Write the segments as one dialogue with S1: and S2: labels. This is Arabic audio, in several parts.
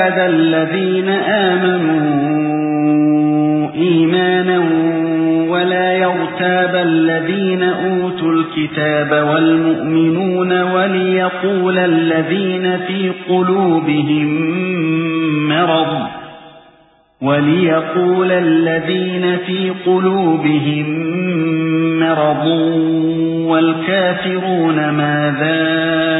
S1: ويزداد الذين آمنوا إيمانا ولا يرتاب الذين أوتوا الكتاب والمؤمنون وليقول الذين في قلوبهم مرض وليقول الذين في قلوبهم مرض والكافرون ماذا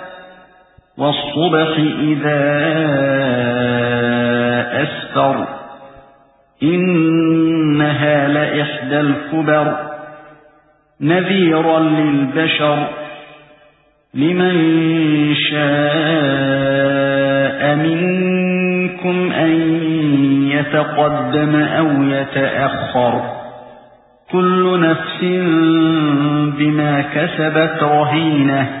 S1: والصبح إذا أسفر. إنها لإحدى الكبر. نذيرا للبشر. لمن شاء منكم أن يتقدم أو يتأخر. كل نفس بما كسبت رهينة.